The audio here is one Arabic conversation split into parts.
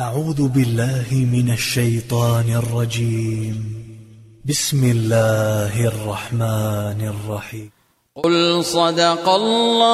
أعوذ بالله من الشيطان الرجيم. بسم الله الرحمن الرحيم. قل صدق الله.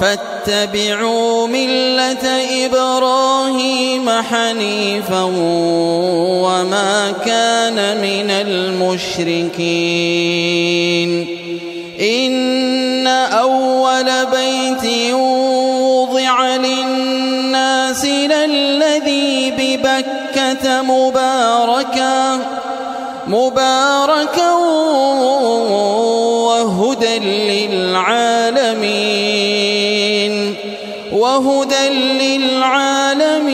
فاتبعوا ملة إبراهيم حنيفا وما كان من المشركين. إن أول بيت وضع للناس للذي ببكة مباركا مباركا وهدى للعالمين وهدى للعالمين.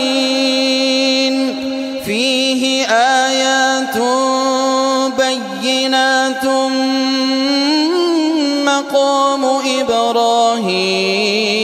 فيه آيات بينات مقام إبراهيم.